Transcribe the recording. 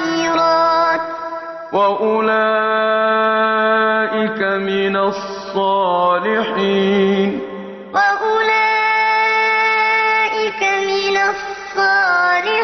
الخيرات. وأولئك من الصالحين. وأولئك من الصالحين.